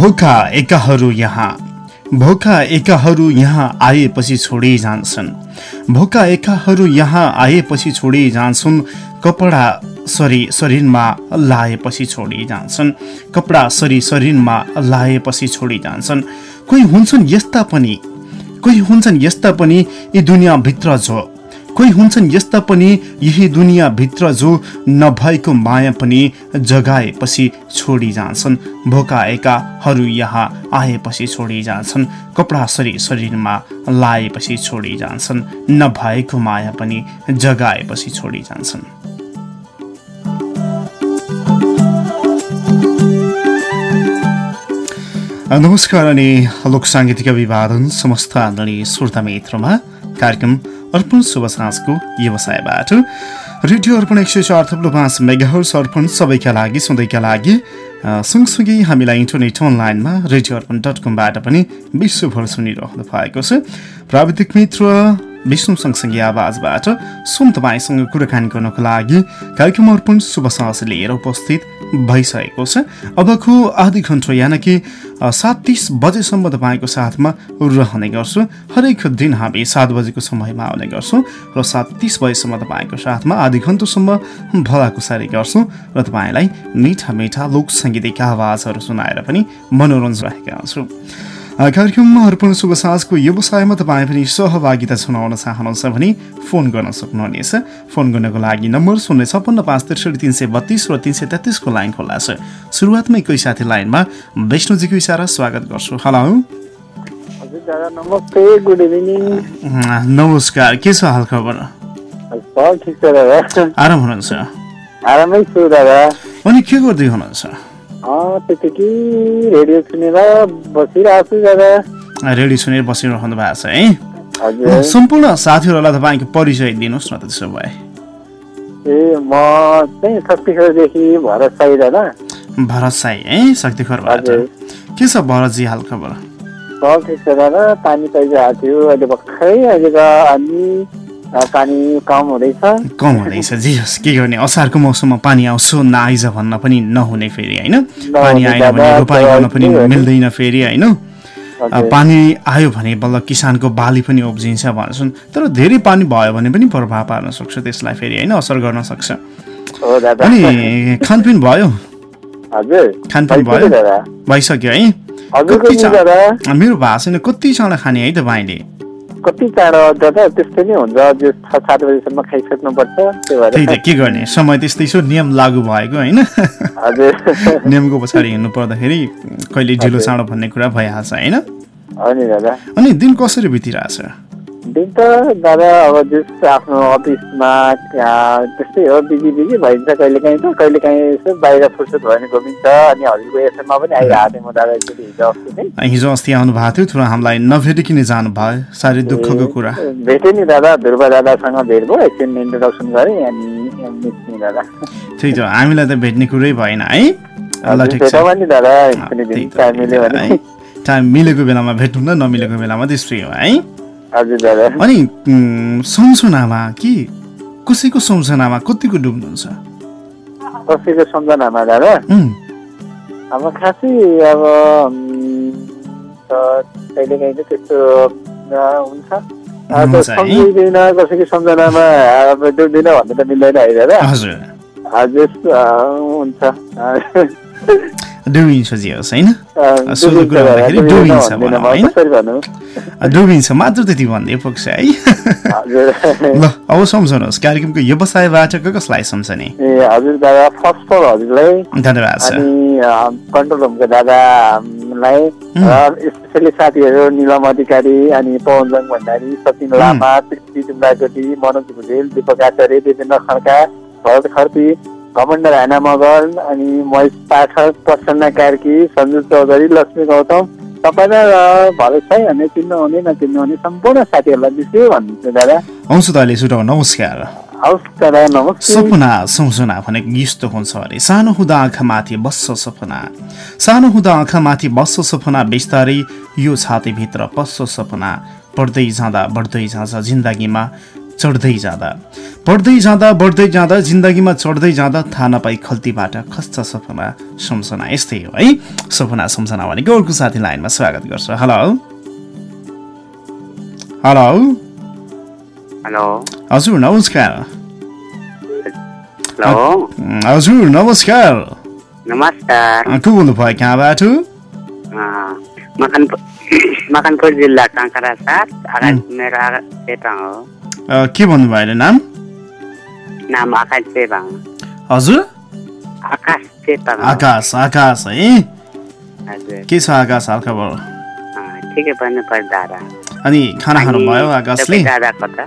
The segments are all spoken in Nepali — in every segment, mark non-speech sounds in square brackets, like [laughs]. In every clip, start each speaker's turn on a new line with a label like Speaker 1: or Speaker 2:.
Speaker 1: भोका एकाहरू यहाँ। भोका एकाहरू यहाँ आएपछि छोडी जान्छन्। भोका एकाहरू यहाँ आएपछि छोडी जान्छन्। कपडा सरी शरीरमा लाएपछि छोडी जान्छन्। कपडा सरी शरीरमा लाएपछि छोडी जान्छन्। कोही हुन्छन् यस्ता पनि। कोही हुन्छन् यस्ता पनि। यी दुनियाँभित्र जो कोही हुन्छन् यस्ता पनि यही दुनियाँभित्र जो नभएको माया पनि जगाएपछि छोडी जान्छन् भोकाएकाहरू यहाँ आएपछि छोडी जान्छन् कपडा शरीर शरीरमा लाएपछि छोडी जान्छन् नभएको माया पनि जगाएपछि छोडी जान्छन् नमस्कार अनि लोक साङ्गीतिक अभिवादन समस्त आदरणीय श्रोता मित्रमा कार्यक्रम अर्पण शुभ साँझको व्यवसायबाट। रेडियो अर्पण एक सय चार थप्लो पाँच मेगाहर्स अर्पण सबैका लागि सधैँका लागि सँगसँगै हामीलाई इन्टरनेट अनलाइनमा रेडियो अर्पण डट कमबाट पनि विश्वभर सुनिरहनु भएको छ। प्राविधिक मित्र विष्णु सँगसँगै आवाजबाट सुन तपाईँसँग कुराकानी गर्नको लागि कार्यक्रम अर्पण शुभ साहस लिएर उपस्थित भइसकेको छ। अबको आधी घन्टा यानि कि सात तिस बजेसम्म तपाईँको साथमा रहने गर्छु। हरेक दिन हामी सात बजेको समयमा आउने गर्छौँ र सात तिस बजेसम्म तपाईँको साथमा आधी घन्टासम्म भलाकुसारी गर्छौँ र तपाईँलाई मिठा मिठा लोक आवाजहरू सुनाएर पनि मनोरञ्जन राखेका हुन्छौँ कार्यक्रममा अर्पण शुभ साँझको व्यवसायमा तपाईँ पनि सहभागिता सुनाउन चाहनुहुन्छ भने फोन गर्न सक्नुहुनेछ फोन गर्नको लागि नम्बर शून्य छप्पन्न पाँच त्रिसठी तिन सय बत्तिस र तिन सय तेत्तिसको लाइन खुल्ला छ सुरुवातमै कोही साथी लाइनमा वैष्णुजीको इसारा स्वागत गर्छु हेलो नमस्कार के छ हाल खबर आराम हुनुहुन्छ अनि के गर्दै हुनुहुन्छ
Speaker 2: त्यतिकै रेडियो सुनेर बसिरहेको छु दादा।
Speaker 1: रेडियो सुनेर बसिरहनु भएको छ है? सम्पूर्ण साथीहरूलाई तपाईँको परिचय दिनुहोस् न त त्यसो भए।
Speaker 2: ए म चाहिँ शक्तिखरदेखि भरत साई दादा।
Speaker 1: भरत साई है? शक्तिखरबाट के छ भरतजी हाल खबर?
Speaker 2: सब ठिक छ दादा पानी परिरहेको थियो अहिले भर्खरै अहिले त अनि पानी कम हुँदैछ।
Speaker 1: कम हुँदैछ जी होस् के गर्ने असारको मौसममा पानी आउँछ नआइज भन्न पनि नहुने फेरि होइन? पानी आएन भने रोपाइ गर्न पनि? मिल्दैन फेरि होइन। पानी आयो भने बल्ल किसानको बाली पनि उब्जिन्छ भन्छन् तर धेरै पानी भयो भने पनि प्रभाव पार्न सक्छ त्यसलाई फेरि होइन? असर गर्न सक्छ। अनि खानपिन भयो? खानपिन भयो? भइसक्यो है? मेरो भएको छैन कति चाँडो खाने है तपाईँले
Speaker 2: कति चाँडो दादा त्यस्तै नै हुन्छ। जो छ सात बजीसम्म खाइसक्नुपर्छ। त्यो
Speaker 1: त्यही
Speaker 2: भएर
Speaker 1: त के गर्ने? समय त्यस्तै छ। नियम लागू भएको होइन?
Speaker 2: हजुर। [laughs]
Speaker 1: नियमको पछाडि हिँड्नु पर्दाखेरि कहिले ढिलो चाँडो भन्ने कुरा भइहाल्छ होइन?
Speaker 2: हो नि दादा।
Speaker 1: अनि दिन कसरी बितिरहेछ?
Speaker 2: दिन त दादा अब जस आफ्नो अफिसमा त्यस्तै हो बिजी बिजी भइन्छ। कहिलेकाहीँ त कहिलेकाहीँ यसो बाहिर फुर्सद भयो भने घुमिन्छ। अनि हजुरको एसएममा पनि आइरहेको थिएँ म दादा एकचोटि हिजो अस्ति नै।
Speaker 1: हिजो अस्ति आउनु भएको थियो तर हामीलाई नभेटिकन जानुभयो। साह्रै दुःखको कुरा।
Speaker 2: भेटेँ नि दादा ध्रुव दादासँग भेट भयो एकछिन इन्ट्रोडक्सन गरेँ अनि दादा।
Speaker 1: त्यही त हामीलाई त भेट्ने कुरै भएन है? ल ठिक छ।
Speaker 2: भेटौँ नि दादा टाइम
Speaker 1: मिलेको बेलामा भेट्नु न नमिलेको बेलामा त्यस्तै हो है? अनि सम्झनामा कि कसैको सम्झनामा कतिको डुब्नुहुन्छ?
Speaker 2: कसैको सम्झनामा दादा? अब खासै अब त कहिलेकाहीँ चाहिँ त्यस्तो हुन्छ। सम्झिँदैन कसैको सम्झनामा अब डुब्दिन भन्नु त मिल्दैन है दादा।
Speaker 1: हजुर।
Speaker 2: हजुर हुन्छ। [laughs]
Speaker 1: डुबिन्छ जे होस् होइन? सोझो कुरा
Speaker 2: डुबिन्छ
Speaker 1: डुबिन्छ मात्र त्यति भन्दै पुग्छ है? ल अब सम्झनुहोस् कार्यक्रमको व्यवसायबाट कसलाई सम्झने?
Speaker 2: ए हजुर दादा फर्स्ट अफ अल हजुरलाई
Speaker 1: धन्यवाद छ
Speaker 2: अनि कन्ट्रोल रुमको दादालाई र स्पेसली साथीहरू निलम अधिकारी अनि पवनजङ भण्डारी सचिन लामा तृप्ति डुम्बाकोटी मनोज भुजेल दीपक आचार्य देवेन्द्र खड्का भरत खर्ती घमण्ड राणा मगर अनि महेश पाठक प्रसन्न कार्की सञ्जु चौधरी लक्ष्मी गौतम तपाईँलाई र भरत साई हामी चिन्नुहुने नचिन्नुहुने सम्पूर्ण साथीहरूलाई विशेष भन्नुहुन्छ दादा।
Speaker 1: आउँछु त अहिले सुटाउ नमस्कार।
Speaker 2: हवस् दादा नमस्ते।
Speaker 1: सपना सम्झना भनेको यस्तो हुन्छ अरे। सानो हुँदा आँखामाथि बस्छ सपना। सानो हुँदा आँखामाथि बस्छ सपना बिस्तारै यो छातीभित्र पस्छ सपना। बढ्दै जाँदा बढ्दै जान्छ जिन्दगीमा। चढ्दै जाँदा। पढ्दै जाँदा बढ्दै जाँदा जिन्दगीमा चढ्दै जाँदा थाहा नपाई खल्तीबाट खस्छ सपना सम्झना यस्तै हो है? सपना सम्झना भनेको अर्को साथी लाइनमा स्वागत गर्छ। हेलो। हेलो।
Speaker 3: हेलो।
Speaker 1: हजुर नमस्कार। हजुर नमस्कार।
Speaker 3: नमस्कार।
Speaker 1: को बोल्नुभयो? कहाँबाट?
Speaker 3: मकनपुर मकनपुर जिल्ला काँक्रा साथ मेरो हो।
Speaker 1: के भन्नुभयो अहिले नाम?
Speaker 3: नाम आकाश चेपाङ
Speaker 1: हजुर?
Speaker 3: आकाश हो।
Speaker 1: आकाश आकाश है? के छ आकाश हालखबर?
Speaker 3: ठिकै भन्नु पर्दा
Speaker 1: अनि खाना खानुभयो आकाशले?
Speaker 3: दादा कता?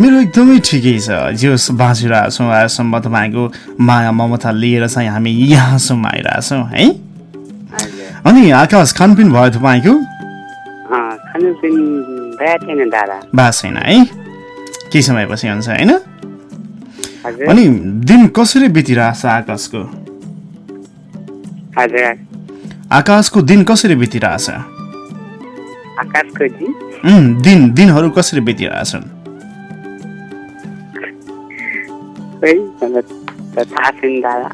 Speaker 1: मेरो एकदमै ठिकै छ। जे होस् बाँचिरहेको छौँ आजसम्म तपाईँको माया ममता लिएर चाहिँ हामी यहाँसम्म आइरहेछौँ है? अनि आकाश खानपिन भयो तपाईँको?
Speaker 3: अँ, खानपिन भएको थिएन दादा।
Speaker 1: बा छैन है? केही समयपछि हुन्छ होइन? अनि दिन कसरी बितिरहेछ आकाशको? आकाशको दिन कसरी बितिरहेछ?
Speaker 3: आकाशको
Speaker 1: दिन? दिनहरू कसरी बितिरहेछन्?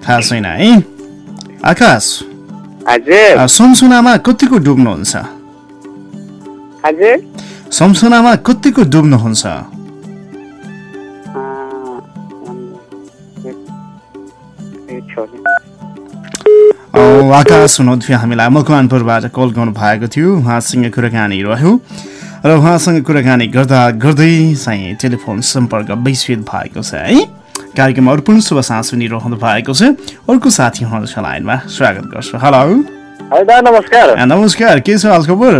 Speaker 3: थाहा छैन
Speaker 1: है? आकाश सम्सुनामा कतिको डुब्नुहुन्छ? सम्सुनामा कतिको डुब्नुहुन्छ? आकाश हुनुहुन्थ्यो हामीलाई मकवानपुरबाट कल गर्नु भएको थियो। उहाँसँग कुराकानी रह्यो। र उहाँसँग कुराकानी गर्दा गर्दै चाहिँ टेलिफोन सम्पर्क विच्छेद भएको छ है। कार्यक्रम अर्पण शुभ साँझ सुनिरहनु भएको छ। अर्को साथी हुनुहुन्छ लाइनमा स्वागत गर्छु। हेलो
Speaker 4: नमस्कार।
Speaker 1: नमस्कार। के छ हालखबर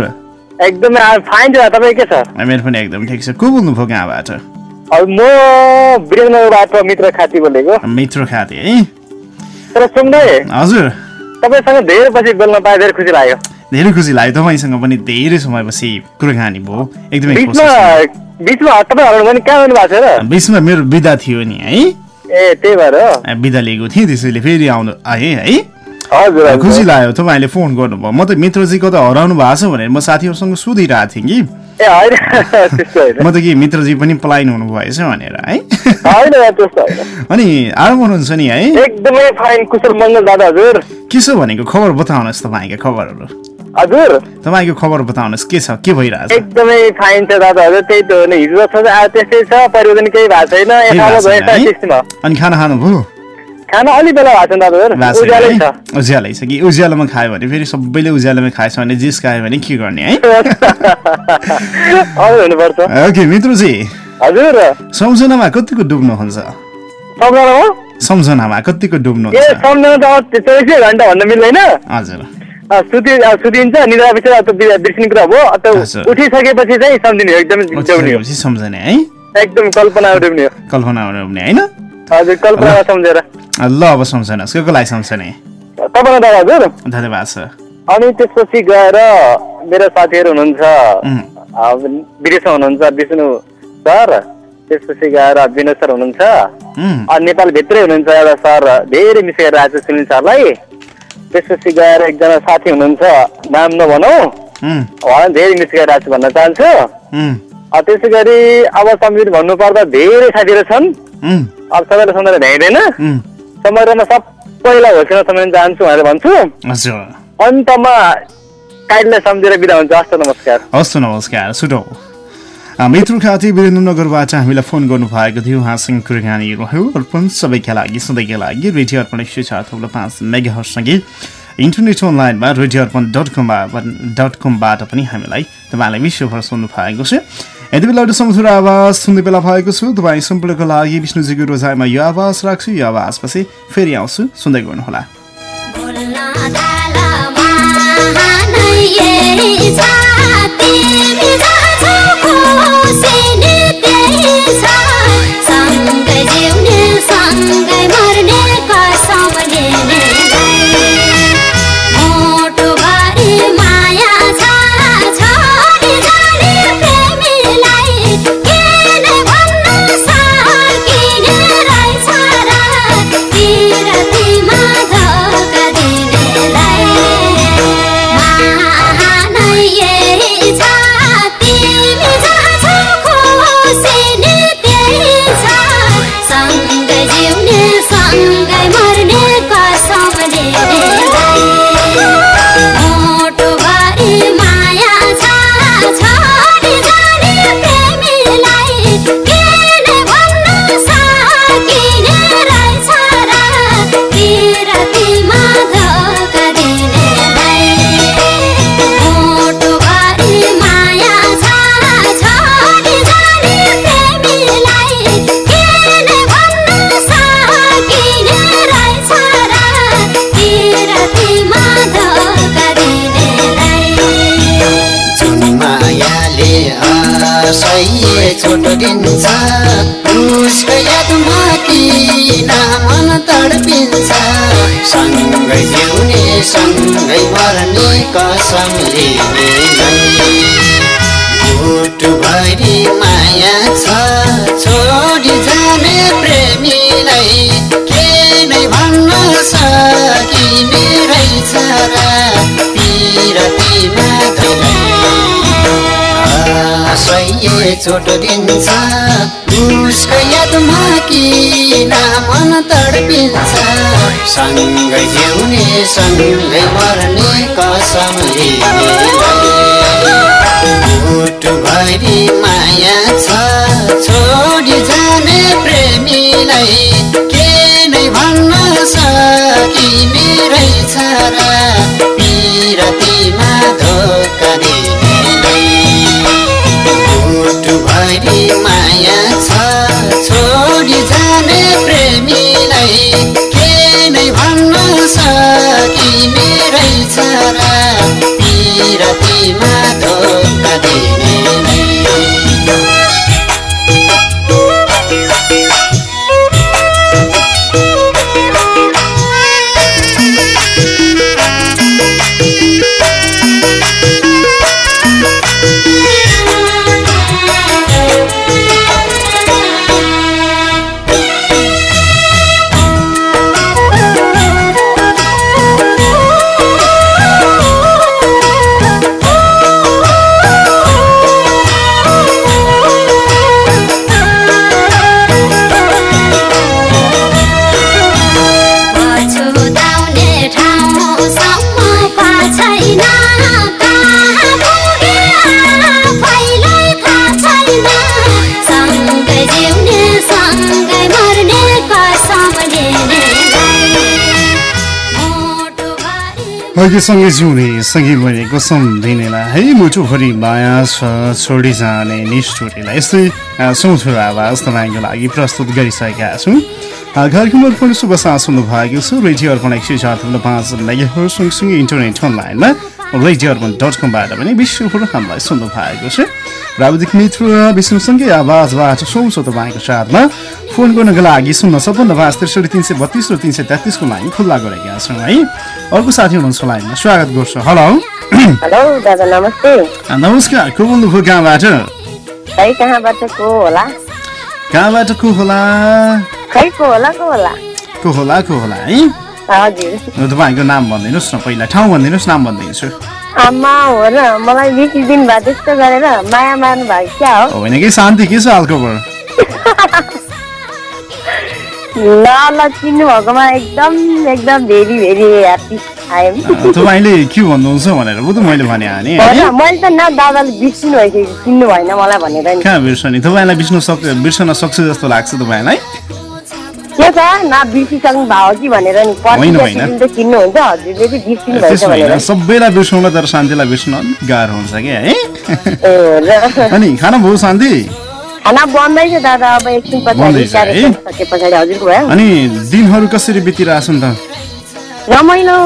Speaker 4: एकदमै फाइन छ। तपाईँ के छ?
Speaker 1: मेरो पनि एकदम ठिक छ। को बोल्नुभयो कहाँबाट?
Speaker 4: म मित्र खाती बोलेको।
Speaker 1: मित्र खाते है। हजुर।
Speaker 4: तपाईँसँग धेरै पछि बोल्न पाए धेरै खुसी लाग्यो।
Speaker 1: धेरै खुसी लाग्यो। तपाईँसँग पनि धेरै समयपछि कुराकानी भयो। एकदमै
Speaker 4: बिचमा
Speaker 1: छु।
Speaker 4: कहाँ भएको र?
Speaker 1: बिचमा मेरो बिदा थियो नि है।
Speaker 4: ए त्यही भएर
Speaker 1: बिदा लिएको थिएँ त्यसैले फेरि आउनु आएँ है। खुसी लाग्यो। तपाईँले फोन गर्नुभयो। म त मित्रजीको त हराउनु भएको छ भनेर म साथीहरूसँग सोधिरहेको थिएँ कि।
Speaker 4: ए होइन। [laughs] त्यस्तो होइन।
Speaker 1: म त कि मित्रजी पनि पलायन हुनुभएछ भनेर है?
Speaker 4: होइन त्यस्तो होइन।
Speaker 1: अनि आराम हुनुहुन्छ नि है?
Speaker 4: एकदमै फाइन कुशल मङ्गल दादा हजुर।
Speaker 1: के छ भनेको खबर बताउनुहोस् तपाईँको खबरहरू।
Speaker 4: हजुर।
Speaker 1: तपाईँको खबर बताउनुहोस् के छ के भइरहेछ?
Speaker 4: एकदमै फाइन छ दादा हजुर त्यही त हो नि। हिजो छ आज त्यस्तै छ परिवर्तन केही भएको छैन।
Speaker 1: अनि खाना खानुभयो?
Speaker 4: खाना अलि बेला भएको छ उज्यालै छ।
Speaker 1: है? उज्यालै छ कि? उज्यालोमा खायो भने फेरि सबैले उज्यालोमा खाएछ भने जिस खायो भने के गर्ने है?
Speaker 4: हुनुपर्छ।
Speaker 1: ओके मित्रजी।
Speaker 4: हजुर।
Speaker 1: सम्झनामा कतिको डुब्नुहुन्छ?
Speaker 4: सम्झनामा?
Speaker 1: कतिको
Speaker 4: ए
Speaker 1: डुब्नुहुन्छ
Speaker 4: सम्झना त चौबिसै घन्टा भन्न मिल्दैन।
Speaker 1: हजुर।
Speaker 4: सुति सुतिन्छ निद्रा पछि त बिर्सिने कुरा
Speaker 1: हजुर।
Speaker 4: त उठिसकेपछि चाहिँ सम्झिने हो एकदमै डुब्ने हो।
Speaker 1: सम्झने है?
Speaker 4: एकदम कल्पना डुब्ने हो।
Speaker 1: कल्पना हुने होइन?
Speaker 4: हजुर कल्पना सम्झेर
Speaker 1: ल अब सम्झनुहोस् को लागि सम्झने
Speaker 4: तपाईँलाई हजुर
Speaker 1: धन्यवाद छ
Speaker 4: अनि त्यसपछि गएर मेरो साथीहरू हुनुहुन्छ विदेशमा हुनुहुन्छ विष्णु सर। त्यसपछि गएर विनोद सर हुनुहुन्छ। अनि नेपालभित्रै हुनुहुन्छ एउटा सर। धेरै मिस गरेर आएको छ सुनिल सरलाई त्यसपछि गएर एकजना साथी हुनुहुन्छ नाम नभनौँ। उहाँलाई धेरै मिस गरेर आएको छु भन्न चाहन्छु। त्यसै गरी अब सम्झिनु भन्नुपर्दा धेरै साथीहरू छन्। अब सबैलाई सम्झाएर भ्याइँदैन। समयमा सबैलाई होसिन सम्झिन चाहन्छु भनेर भन्छु। अन्तमा काइडलाई सम्झेर बिदा हुन्छ। हस्त नमस्कार।
Speaker 1: हस् त नमस्कार। सुटौ। मित्र खाती वीरेन्द्रनगरबाट हामीलाई फोन गर्नुभएको थियो। उहाँसँग कुराकानी रह्यो अर्पण सबैका लागि सधैँका लागि रेडियो अर्पण एक सय चार थप्लो पाँच मेगाहरूसँगै इन्टरनेट अनलाइनमा रेडियो अर्पण डट कममा डट कमबाट पनि हामीलाई तपाईँलाई विश्वभर सुन्नु भएको छ। यति बेला एउटा समथुर आवाज सुन्ने बेला भएको छु तपाईँ सम्पूर्णको लागि विष्णुजीको रोजाइमा यो आवाज राख्छु यो आवाजपछि फेरि आउँछु सुन्दै गर्नुहोला
Speaker 5: सँगै मर्ने कसम
Speaker 6: भुटभरि माया छ छोडी जाने प्रेमीलाई के नै भन्न सकिने रहेछ सही छोट दिन्छ। उसको यादमा किन मन तडपिन्छ। सँगै जिउने सँगै मर्ने कसम भरि माया छ छोडी जाने प्रेमीलाई के नै भन्न सकिने रहेछ र। पिरतीमा धोका रहेछ र
Speaker 7: सँगै जिउने सँगै
Speaker 1: मरे कसम दिनेलाई। है मुटुभरि माया छ छोडी जाने निष्ठुरीलाई। यस्तै अ, सुमधुर आवाज तपाईँको लागि प्रस्तुत गरिसकेका छौँ। कार्यक्रम अर्पण शुभ साथ सुन्नु भएको छ। रेडियो अर्पण एक सय चार पाँच सँगसँगै इन्टरनेट अनलाइनमा। रेडियो डट कमबाट पनि विश्वभर हामीलाई सुन्नु भएको छ। प्राविधिक मित्र विष्णुसँगै आवाजबाट सुन्छ तपाईँको साथमा फोन गर्नको लागि शून्य सपन्न पाँच त्रिसठी तिन सय बत्तिस र तिन सय तेत्तिसको लाइन खुल्ला गरेका छौँ है। अर्को साथी हुनुहुन्छ लाइनमा स्वागत गर्छु। हेलो।
Speaker 8: हेलो दादा नमस्ते।
Speaker 1: नमस्कार को बोल्नुभयो कहाँबाट?
Speaker 8: कहाँबाट को होला
Speaker 1: को होला?
Speaker 8: को होला को होला
Speaker 1: है?
Speaker 8: हजुर।
Speaker 1: तपाईँको नाम भनिदिनुहोस् न पहिला। ठाउँ भनिदिनुहोस् नाम भनिदिन्छु।
Speaker 8: आमा हो र मलाई बिस दिन भयो त्यस्तो गरेर माया मार्नु भएको क्या हो।
Speaker 1: होइन कि शान्ति के छ हालखबर
Speaker 8: ल ल चिन्नु भएकोमा एकदम एकदम भेरी भेरी ह्याप्पी
Speaker 1: तपाईँले के भन्नुहुन्छ भनेर पो त मैले भने
Speaker 8: र मैले त न दादाले बिर्सिनु भइसक्यो चिन्नु भएन मलाई भनेर नि।
Speaker 1: कहाँ बिर्सने तपाईँलाई बिर्स्नु सक् बिर्सन सक्छु जस्तो लाग्छ तपाईँलाई।
Speaker 8: छ न बिर्सिसक्नु भयो कि भनेर नि
Speaker 1: होइन,
Speaker 8: पर्सि
Speaker 1: होइन।
Speaker 8: त चिन्नुहुन्छ हजुरले चाहिँ बिर्सिनु भएछ
Speaker 1: त्यसो
Speaker 8: भनेर।
Speaker 1: होइन सबैलाई बिर्साउन तर शान्तिलाई बिर्स्न अलिक गाह्रो हुन्छ क्या है? अनि खाना भयो शान्ति?
Speaker 8: खाना बन्दैछ दादा अब एकछिन पछाडि
Speaker 1: बन्दैछ है?
Speaker 8: कार्यक्रम सके पछाडि हजुरको भयो।
Speaker 1: अनि दिनहरू कसरी बितिरहेछन् त?
Speaker 8: रमाइलो।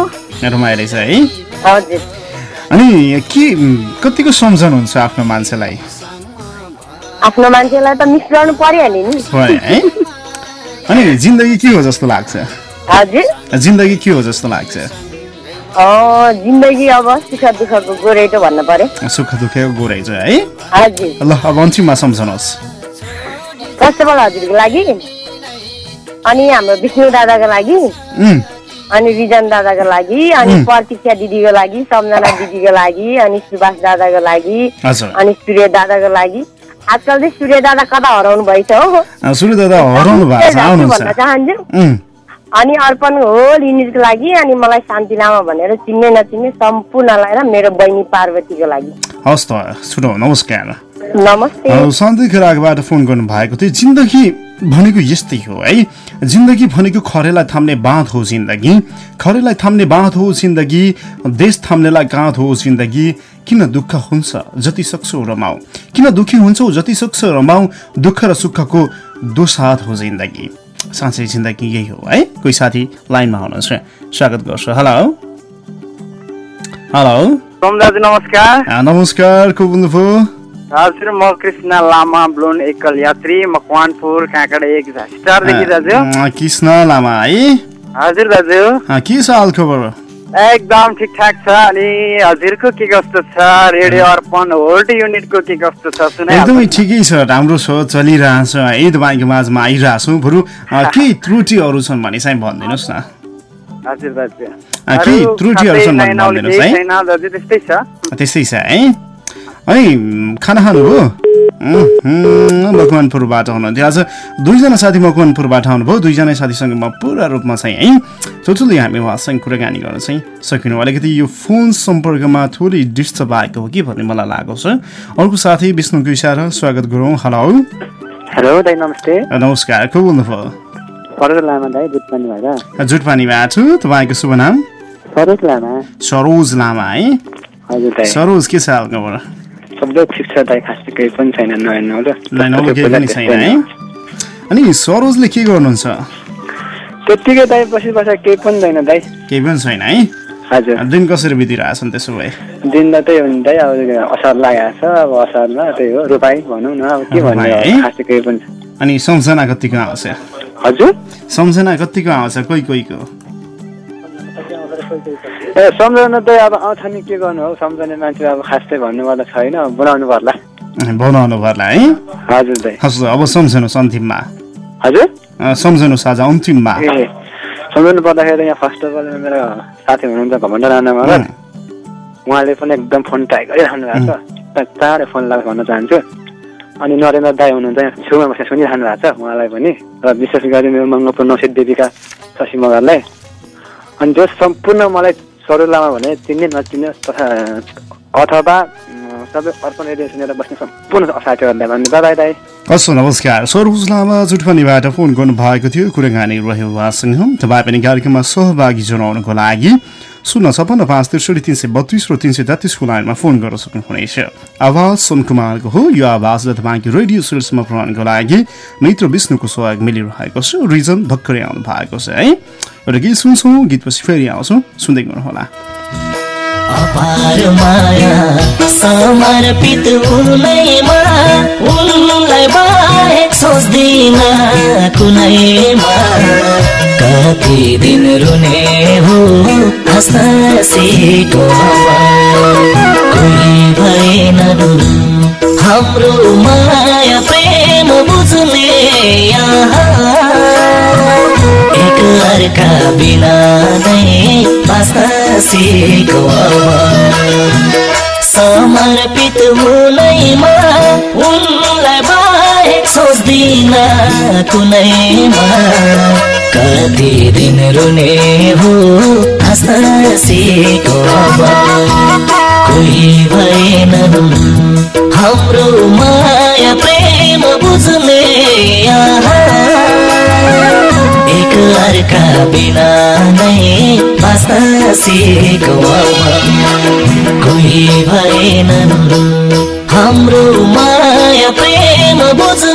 Speaker 1: है?
Speaker 8: हजुर।
Speaker 1: अनि के कतिको सम्झनुहुन्छ आफ्नो मान्छेलाई?
Speaker 8: आफ्नो मान्छेलाई त मिस गर्नु परिहाल्यो नि।
Speaker 1: है? अनि जिन्दगी के हो जस्तो लाग्छ? जिन्दगी के हो जस्तो लाग्छ?
Speaker 8: जिन्दगी अब सुख दुःखको गोरेटो भन्नु पर्यो
Speaker 1: सुख दुःखको गोरै छ है? ल अब अन्तिममा सम्झनुहोस्।
Speaker 8: फर्स्ट अफ अल हजुरको लागि अनि हाम्रो विष्णु दादाको लागि अनि रिजन दादाको लागि अनि. प्रतीक्षा दिदीको लागि सम्झना दिदीको लागि अनि सुभाष दादाको लागि अनि सूर्य दादाको लागि। आजकल चाहिँ सूर्य दादा कता हराउनु भएछ हो?
Speaker 1: सूर्य दादा हराउनु भएको छ
Speaker 8: भन्न चाहन्छु। अनि अर्पण होल युनिटको लागि अनि मलाई शान्ति लामा भनेर चिन्ने नचिन्ने सम्पूर्णलाई र मेरो बहिनी पार्वतीको लागि।
Speaker 1: हवस् त छुटो नमस्कार।
Speaker 8: नमस्ते।
Speaker 1: सधैँ खेराकबाट फोन गर्नु भएको थियो। जिन्दगी भनेको यस्तै हो है। जिन्दगी भनेको खरेलाई थाम्ने बाँध हो जिन्दगी। खरेलाई थाम्ने बाँध हो जिन्दगी। देश थाम्नेलाई गाँध हो जिन्दगी। किन दुःख हुन्छ जति सक्छौ रमाऊ? किन दुःखी हुन्छौ जति सक्छ रमाऊ? दुःख र सुखको दोसाथ हो जिन्दगी। साँच्चै जिन्दगी यही हो है? कोही साथी लाइनमा हुनुहुन्छ स्वागत गर्छु। हेलो। हेलो।
Speaker 9: नमस्कार।
Speaker 1: नमस्कार को बोल्नुभयो?
Speaker 9: हजुर म कृष्ण लामा ब्लोन एकल यात्री मकवानपुर काँकडा एक स्टारदेखि दाजु।
Speaker 1: कृष्ण लामा है?
Speaker 9: हजुर दाजु।
Speaker 1: के छ हाल खबर
Speaker 9: एकदम ठिकठाक छ अनि हजुरको के कस्तो छ? रेडियो अर्पण होल्ड युनिटको के कस्तो छ?
Speaker 1: एकदमै ठिकै छ राम्रो छ चलिरहेछ तपाईँको माझमा आइरहेको छु बरु केही त्रुटिहरू छन् भने चाहिँ भनिदिनुहोस् न। केही त्रुटिहरू छन् भने भनिदिनुहोस् है।
Speaker 9: त्यस्तै छ।
Speaker 1: त्यस्तै छ है। अनि खाना खानुभयो? मकवानपुरबाट हुनुहुन्थ्यो आज दुईजना साथी मकवानपुरबाट आउनुभयो। दुईजना साथीसँग म पुरा रूपमा चाहिँ है। टोटली हामी उहाँसँग कुराकानी गर्न चाहिँ सकिनु अलिकति यो फोन सम्पर्कमा थोरै डिस्टर्ब आएको हो कि भन्ने मलाई लागेको छ। अर्को साथी विष्णु गुइसार स्वागत गरौँ। हेलो।
Speaker 9: हेलो दाइ नमस्ते।
Speaker 1: नमस्कार। को बोल्नुभयो? छु। तपाईँको शुभ नाम?
Speaker 9: सरोज लामा।
Speaker 1: है। सरोज के छ
Speaker 9: ठिक छ दाइ खास केही पनि छैन नयाँ नौलो
Speaker 1: अनि सरोजले के गर्नुहुन्छ?
Speaker 9: त्यत्तिकै दाइ पछि बसेर केही पनि छैन दाइ
Speaker 1: केही पनि छैन है?
Speaker 9: हजुर।
Speaker 1: दिन कसरी बितिरहेछन् त्यसो भए?
Speaker 9: दिन त त्यही हो नि दाइ अब असार लागेको छ अब असारमा त्यही हो रोपाइ भनौँ न अब के भन्ने खास केही पनि।
Speaker 1: अनि सम्झना कतिको आउँछ?
Speaker 9: हजुर?
Speaker 1: सम्झना कतिको आउँछ? कोही कोहीको?
Speaker 9: ए सम्झना त अब आउँछ नि के गर्नु हो? सम्झने मान्छे अब खास चाहिँ भन्नुपर्दा छैन? बनाउनु पर्ला।
Speaker 1: बनाउनु पर्ला है?
Speaker 9: हजुर
Speaker 1: हस् अब सम्झनुहोस् अन्तिममा
Speaker 9: हजुर?
Speaker 1: सम्झनुहोस् आज अन्तिममा।
Speaker 9: ए सम्झनु पर्दाखेरि यहाँ फर्स्ट अफ अल मेरो साथी हुनुहुन्छ घमण्ड राणा मगर उहाँले पनि एकदम फोन ट्राई गरिरहनु भएको छ। चाँडै फोन लगाएर भन्न चाहन्छु। अनि नरेन्द्र दाई हुनुहुन्छ यहाँ छेउमा बसेर सुनिरहनु भएको छ उहाँलाई पनि। र विशेष गरी मेरो मङ्गलपुर नौसेट देवीका शशी मगरलाई अनि जो सम्पूर्ण मलाई सरू लामा भने चिन्ने नचिन्ने तथा अथवा सबै अर्पण
Speaker 1: हस् नमस्कार। सरोज लामा जुटपनीबाट फोन गर्नु भएको थियो। कुराकानी रह्यो उहाँसँग। तपाईँ पनि कार्यक्रममा सहभागी जनाउनको लागि शून्य छपन्न पाँच त्रिसठी तिन सय बत्तिस र तिन सय तेत्तिसको लाइनमा फोन गर्न सक्नुहुनेछ आवाज सुन कुमारको हो यो आवाजलाई तपाईँको रेडियो सुरसम्म पुऱ्याउनको लागि मित्र विष्णुको सहयोग मिलिरहेको छ रिजन भर्खरै आउनु भएको छ है एउटा गीत सुन्छौँ गीतपछि फेरि आउँछौँ सुन्दै गर्नुहोला
Speaker 10: अपार माया समर्पित उनैमा बाहेक सोच्दिन कुनैमा कति दिन रुने हो हाँस्न सिको कोही भएनन् हाम्रो माया प्रेम बुझ्ने एक अर्का बिना नै बाँच्न सिको समर्पित हुनैमा उनलाई सोच्दिन कुनैमा? कति दिन रुने हो हाँस्न सिको कोही भएनन् हाम्रो माया प्रेम बुझ्ने एक अर्का बिना नै बाँच्न सिको कोही भएनन् हाम्रो माया प्रेम बुझ्ने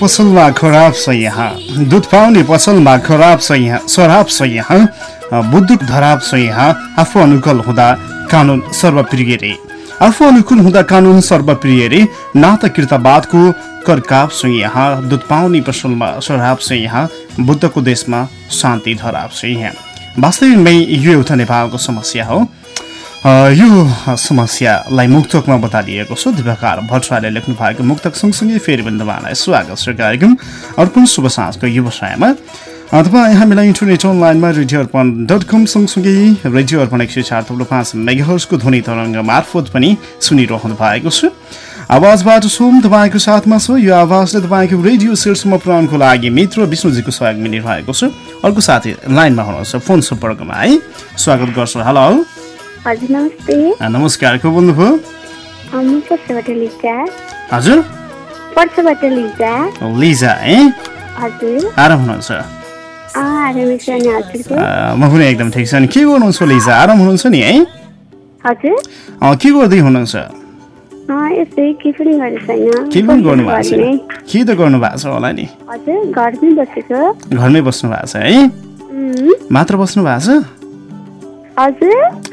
Speaker 1: पसलमा खराब छ यहाँ। दुध पाउने पसलमा खराब छ यहाँ शराब छ यहाँ बुद्धुक धराब छ यहाँ आफू अनुकूल हुँदा कानुन सर्वप्रिय रे। आफू अनुकूल हुँदा कानुन सर्वप्रिय रे नाताकृतवादको करकाप छ यहाँ दुध पाउने पसलमा शराब छ यहाँ बुद्धको देशमा शान्ति धराब छ यहाँ। वास्तविकमै यो एउटा नेपालको समस्या हो। यो समस्यालाई मुक्तकमा बताइएको छ। दिवाकर भट्टराले लेख्नु भएको मुक्तक सँगसँगै फेरि पनि तपाईँलाई स्वागत छ कार्यक्रम। अर्पण शुभ साँझको व्यवसायमा तपाईँ हामीलाई इन्टरनेट अनलाइनमा रेडियो अर्पण डट कम सँगसँगै रेडियो अर्पण एक सय चार थप्लो पाँच मेगाहर्सको ध्वनि तरङ्ग मार्फत पनि सुनिरहनु भएको छ। आवाजबाट सोम तपाईँको साथमा छ। यो आवाजले तपाईँको रेडियो सेटसम्म पुऱ्याउनको लागि मित्र विष्णुजीको सहयोग मिलिरहेको छ। अर्को साथी लाइनमा हुनुहुन्छ फोन सम्पर्कमा है। स्वागत गर्छु। हेलो।
Speaker 11: हजुर नमस्ते।
Speaker 1: नमस्कार को बोल्नुभयो? हजुर?
Speaker 11: पर्सबाट लिजा।
Speaker 1: लिजा है
Speaker 11: हजुर।
Speaker 1: आराम हुनुहुन्छ? म पनि एकदम ठिक छ। नि के गर्नुहुन्छ लिजा? आराम हुनुहुन्छ नि है?
Speaker 11: हजुर।
Speaker 1: के गर्दै हुनुहुन्छ?
Speaker 11: के पनि
Speaker 1: गर्नु भएको। छैन? के त गर्नु भएको छ होला नि?
Speaker 11: घरमै बसेको।
Speaker 1: घरमै बस्नु भएको छ है? मात्र बस्नु भएको छ?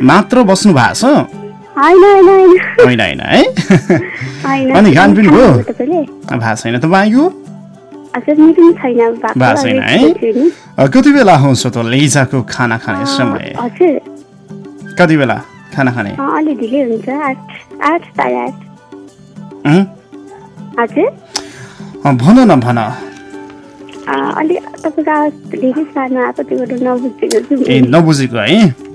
Speaker 1: मात्र बस्नु भएको छ?
Speaker 11: होइन होइन
Speaker 1: है? अनि खानपिन भयो?
Speaker 11: खानुभयो तपाईँले?
Speaker 1: भएको छैन
Speaker 11: भएको
Speaker 1: है? कति बेला हुन्छ त लिजाको खाना खाने समय? कति बेला खाना खाने? भन न भन।
Speaker 11: नबुझेको छु।
Speaker 1: ए नबुझेको है?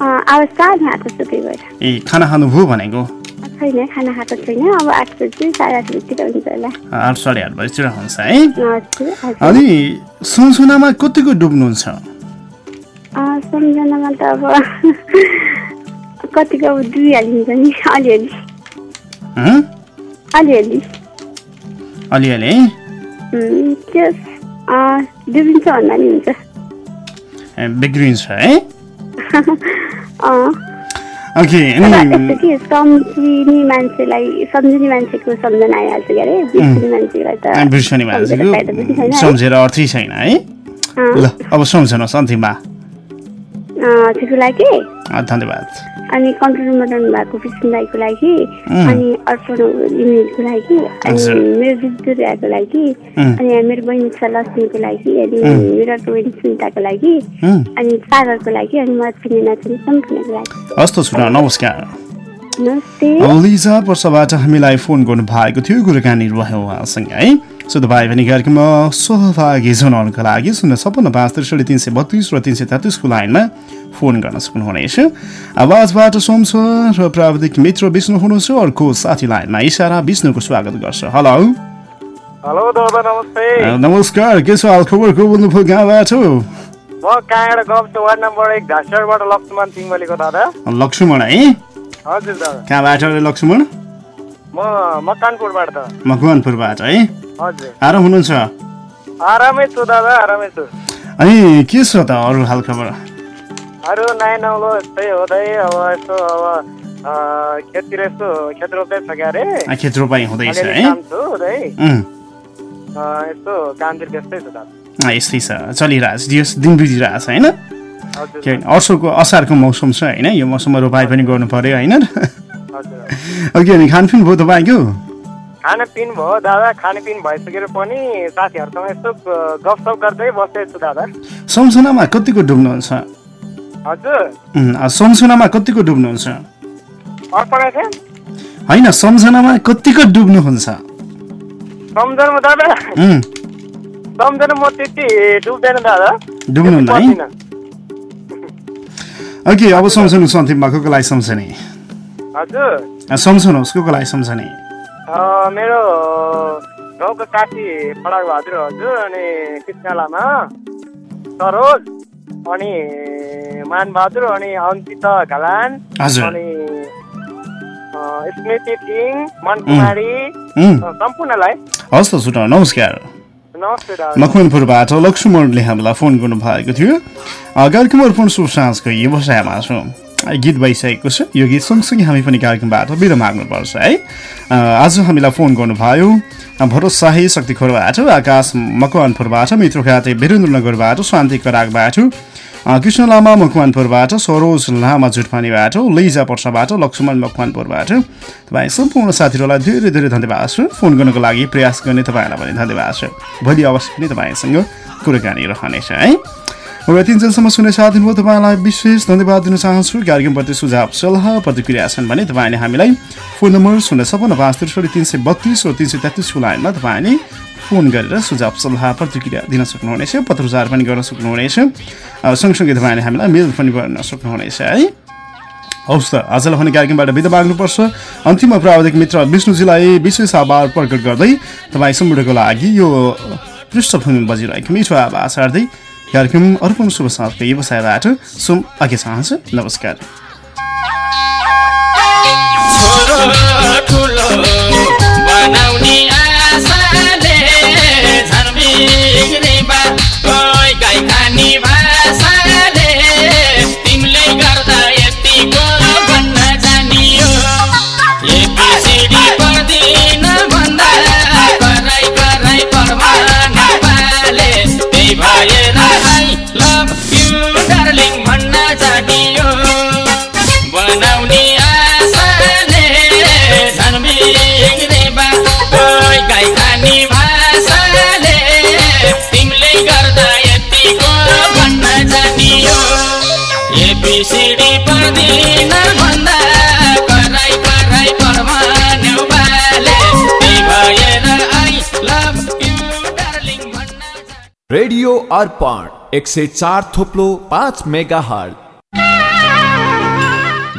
Speaker 11: आवाज सानो आएको छ त्यही भएर।
Speaker 1: ए खाना खानुभयो भनेको?
Speaker 11: छैन खाना खाएको छैन अब आठ बजी साढे आठ बजीतिर हुन्छ होला।
Speaker 1: आठ साढे आठ बजीतिर हुन्छ है? अनि सुनसुनामा कतिको डुब्नुहुन्छ?
Speaker 11: अँ, सम्झनामा त अब [laughs] कतिको अब दुई हालिन्छ नि अलिअलि।
Speaker 1: हँ?
Speaker 11: अलिअलि।
Speaker 1: अलिअलि है?
Speaker 11: उम्, त्यो अँ, डुबिन्छ भन्दा नि हुन्छ।
Speaker 1: ए, बिग्रिन्छ है? [laughs] ओके
Speaker 11: कि सम्झिने मान्छेलाई सम्झिने मान्छेको सम्झना आइहाल्छ के अरे बिर्सिने मान्छेलाई त
Speaker 1: बिर्सने
Speaker 11: सम्झेर
Speaker 1: मान्छेको अर्थै छैन है। ल अब सम्झनुहोस् अन्तिममा। धन्यवाद।
Speaker 11: अनि कन्ट्रोल बनाउनु भएको दाईको लागि. अनि अर्पण लिमिटको लागि अनि। मेरो दिदी दुर्गाको लागि. अनि मेरो बहिनी छ लक्ष्मीको लागि अनि. मेरो अर्को बहिनी सुनिताको लागि अनि सागरको लागि अनि म चिने नचिने सम्पूर्णको लागि
Speaker 1: हस्त छुट नमस्कार
Speaker 11: नमस्ते
Speaker 1: लिजा वर्षबाट हामीलाई फोन गर्नु भएको थियो कुराकानी रह्यो उहाँसँग है सो तपाईँ पनि कार्यक्रममा सहभागी जनाउनको लागि शून्य छप्पन्न पाँच त्रिसठी तिन सय बत्तिस र तिन सय तेत्तिसको लाइनमा फोन गर्न सक्नुहुनेछ। आवाजबाट सोम छ र प्राविधिक मित्र विष्णु हुनुहुन्छ अर्को साथी लाइनमा इसारा विष्णुको स्वागत गर्छ। हेलो
Speaker 12: हेलो नमस्ते।
Speaker 1: नमस्कार के छ हाल खबर को बोल्नुभयो कहाँबाट?
Speaker 12: म कहाँबाट गम्छु वार्ड नम्बर एक झाँसरबाट लक्ष्मण सिंह बोलेको दादा।
Speaker 1: लक्ष्मण है
Speaker 12: हजुर दादा।
Speaker 1: कहाँबाट लक्ष्मण?
Speaker 12: म मकानपुरबाट त
Speaker 1: मकवानपुरबाट है
Speaker 12: हजुर।
Speaker 1: आराम हुनुहुन्छ?
Speaker 12: आरामै छु दादा आरामै छु।
Speaker 1: अनि के छ त अरू हाल खबर?
Speaker 12: अरू नयाँ नौलो यस्तै हुँदै अब यस्तो अब खेततिर यस्तो खेत रोप्दैछ क्या अरे
Speaker 1: आ, खेत रोपाइ हुँदैछ है
Speaker 12: छु हुँदै यस्तो कामतिर व्यस्तै छु
Speaker 1: यस्तै छ चलिरहेछ दिवस दिन बितिरहेछ होइन
Speaker 12: हजुर
Speaker 1: के असरको असारको मौसम छ होइन यो मौसममा रोपाइ पनि गर्नु पर्यो होइन ओके अनि खानपिन भयो तपाईँको
Speaker 12: खानपिन भयो दादा खानपिन भइसकेर पनि साथीहरूसँग यस्तो ग- गफसफ गर्दै बस्दैछु दादा
Speaker 1: सम्झनामा कतिको डुब्नुहुन्छ
Speaker 12: हजुर।
Speaker 1: सम्झनामा कतिको डुब्नुहुन्छ? होइन सम्झनामा कतिको डुब्नुहुन्छ?
Speaker 12: सम्झनु दादा।
Speaker 1: उम्,
Speaker 12: सम्झनु म त्यति डुब्दैन दादा।
Speaker 1: डुब्नुहुन्न है?
Speaker 12: पर्दिनँ।
Speaker 1: ओके अब सम्झनुहोस् अन्तिममा को को लागि सम्झने?
Speaker 12: हजुर।
Speaker 1: आ, सम्झनुहोस् को को लागि सम्झने?
Speaker 12: अ, मेरो गाउँको साथी हजुर हजुर अनि कृष्ण लामा सरोज। अनि मानबहादुर अनि अङ्किता घलान अनि स्मृति सिंह मनकुमारी
Speaker 1: उम्,
Speaker 12: अ, सम्पूर्णलाई।
Speaker 1: हस् त सुट नमस्कार। मकवानपुरबाट लक्ष्मणले हामीलाई फोन गर्नुभएको थियो। अ, कार्यक्रम अर्पण शुभ साँझको व्यवसायमा छौँ। गीत भइसकेको छ। यो गीत सँगसँगै हामी पनि कार्यक्रमबाट बिदा माग्नुपर्छ है। आज हामीलाई फोन गर्नुभयो अ, भरोस शाही शक्तिखोरबाट आकाश मकवानपुरबाट मित्र खाते वीरेन्द्रनगरबाट शान्ति करागबाट कृष्ण लामा मकवानपुरबाट सरोज लामा जुटपानीबाट लैजा पर्साबाट लक्ष्मण मकवानपुरबाट। तपाईँ सम्पूर्ण साथीहरूलाई धेरै धेरै धन्यवाद छ। फोन गर्नको लागि प्रयास गर्ने तपाईँहरूलाई पनि धन्यवाद छ। भोलि अवश्य पनि तपाईँसँग कुराकानी रहनेछ है। र तिनजनसम्म सुने साथ दिनुभयो तपाईँलाई विशेष धन्यवाद दिन चाहन्छु। कार्यक्रमप्रति सुझाव सल्लाह प्रतिक्रिया छन् भने तपाईँले हामीलाई फोन नम्बर शून्य सपन्न पाँच त्रिसठी तिन सय बत्तिस र तिन सय तेत्तिसको लाइनमा तपाईँले फोन गरेर सुझाव सल्लाह प्रतिक्रिया दिन सक्नुहुनेछ पत्रचार पनि गर्न सक्नुहुनेछ। सँगसँगै तपाईँले हामीलाई मेल पनि गर्न सक्नुहुनेछ है। हवस् त आजलाई भने कार्यक्रमबाट बिदा माग्नुपर्छ। अन्तिममा प्राविधिक मित्र विष्णुजीलाई विशेष आभार प्रकट गर्दै तपाईँ सम्पूर्णको लागि यो पृष्ठभूमि बजिरहेको मिठो आवाज हार्दै कार्यक्रम अर्पण शुभ साथको व्यवसायबाट सुम अघि चाहन्छु नमस्कार।
Speaker 13: बनाउने आशाले एबिसिडी पढ्दिन भन्दा कराई कराई पढ्मान्यौ बाले त्यही भएर आई लभ यु डार्लिङ भन्न जानियो
Speaker 14: रेडियो अर्पण एक सय चार थोप्लो पाँच मेगा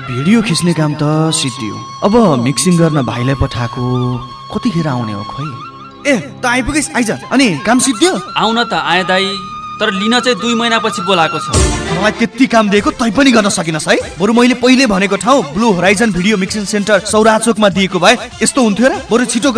Speaker 15: भिडियो खिच्ने काम त सिद्धियो। अब मिक्सिङ गर्न भाइलाई पठाएको कतिखेर आउने हो खोइ? ए त आइपुगेस् आइज। अनि काम सिद्धियो?
Speaker 16: आउन त आए दाई। तर लिन चाहिँ दुई महिनापछि बोलाएको छ।
Speaker 15: मलाई त्यति काम दिएको तै पनि गर्न सकिनस् है। बरु मैले पहिले भनेको ठाउँ Blue Horizon video mixing centre सौराचोकमा दिएको भए यस्तो हुन्थ्यो र? बरु छिटो